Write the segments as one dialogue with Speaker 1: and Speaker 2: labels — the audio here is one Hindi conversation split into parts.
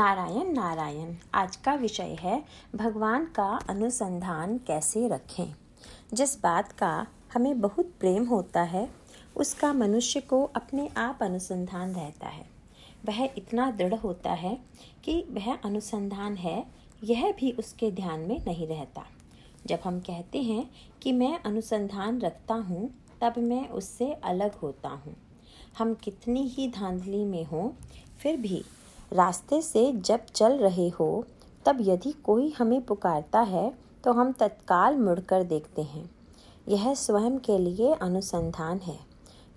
Speaker 1: नारायण नारायण, आज का विषय है भगवान का अनुसंधान कैसे रखें। जिस बात का हमें बहुत प्रेम होता है, उसका मनुष्य को अपने आप अनुसंधान रहता है। वह इतना दृढ़ होता है कि वह अनुसंधान है, यह भी उसके ध्यान में नहीं रहता। जब हम कहते हैं कि मैं अनुसंधान रखता हूँ, तब मैं उससे अलग होता हूँ। हम कितनी ही धांधली में हों, फिर भी रास्ते से जब चल रहे हो, तब यदि कोई हमें पुकारता है तो हम तत्काल मुड़कर देखते हैं। यह स्वयं के लिए अनुसंधान है,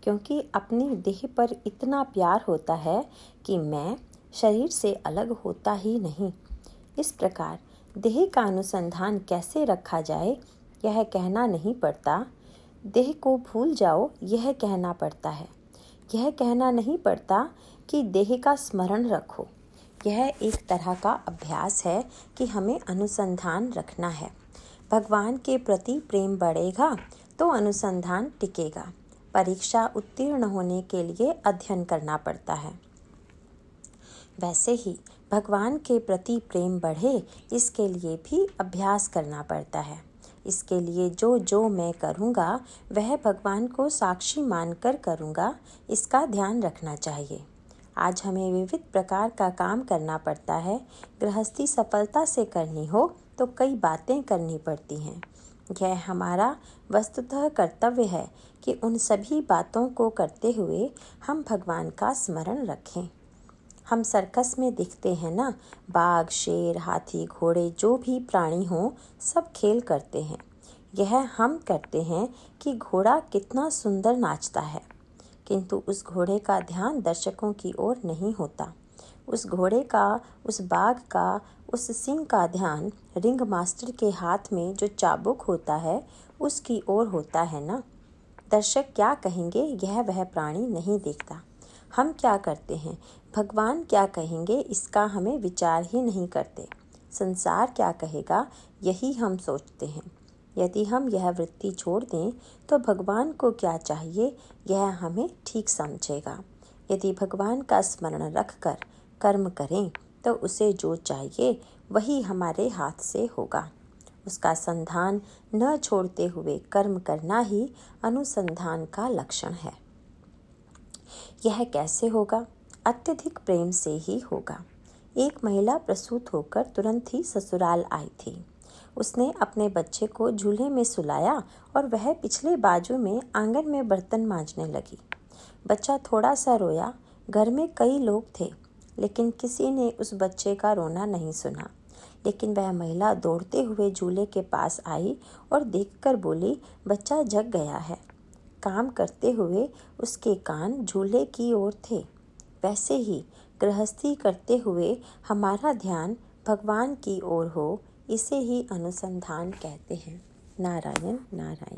Speaker 1: क्योंकि अपनी देह पर इतना प्यार होता है कि मैं शरीर से अलग होता ही नहीं। इस प्रकार देह का अनुसंधान कैसे रखा जाए, यह कहना नहीं पड़ता। देह को भूल जाओ, यह कहना पड़ता है। यह कहना नहीं पड़ता कि देह का स्मरण रखो। यह एक तरह का अभ्यास है कि हमें अनुसंधान रखना है। भगवान के प्रति प्रेम बढ़ेगा तो अनुसंधान टिकेगा। परीक्षा उत्तीर्ण होने के लिए अध्ययन करना पड़ता है। वैसे ही भगवान के प्रति प्रेम बढ़े, इसके लिए भी अभ्यास करना पड़ता है। इसके लिए जो जो मैं करूँगा, वह भगवान को साक्षी मानकर करूँगा, इसका ध्यान रखना चाहिए। आज हमें विविध प्रकार का काम करना पड़ता है। गृहस्थी सफलता से करनी हो तो कई बातें करनी पड़ती हैं। यह हमारा वस्तुतः कर्तव्य है कि उन सभी बातों को करते हुए हम भगवान का स्मरण रखें। हम सर्कस में दिखते हैं ना। बाघ, शेर, हाथी, घोड़े, जो भी प्राणी हों, सब खेल करते हैं। यह हम करते हैं कि घोड़ा कितना सुंदर नाचता है। किंतु उस घोड़े का ध्यान दर्शकों की ओर नहीं होता। उस घोड़े का, उस बाघ का, उस सिंह का ध्यान रिंग मास्टर के हाथ में जो चाबुक होता है, उसकी ओर होता है ना। दर्शक क्या कहेंगे, यह वह प्राणी नहीं देखता। हम क्या करते हैं? भगवान क्या कहेंगे? इसका हमें विचार ही नहीं करते। संसार क्या कहेगा? यही हम सोचते हैं। यदि हम यह वृत्ति छोड़ दें तो भगवान को क्या चाहिए? यह हमें ठीक समझेगा। यदि भगवान का स्मरण रख कर कर्म करें तो उसे जो चाहिए, वही हमारे हाथ से होगा। उसका संधान न छोड़ते हुए कर्म करना ही अनुसंधान का लक्षण है। यह कैसे होगा? अत्यधिक प्रेम से ही होगा। एक महिला प्रसूत होकर तुरंत ही ससुराल आई थी। उसने अपने बच्चे को झूले में सुलाया और वह पिछले बाजू में आँगन में बर्तन मांजने लगी। बच्चा थोड़ा सा रोया। घर में कई लोग थे, लेकिन किसी ने उस बच्चे का रोना नहीं सुना। लेकिन वह महिला दौड़ते हुए झूले के पास आई और देखकर बोली, बच्चा जग गया है। काम करते हुए उसके कान झूले की ओर थे। वैसे ही गृहस्थी करते हुए हमारा ध्यान भगवान की ओर हो, इसे ही अनुसंधान कहते हैं। नारायण नारायण।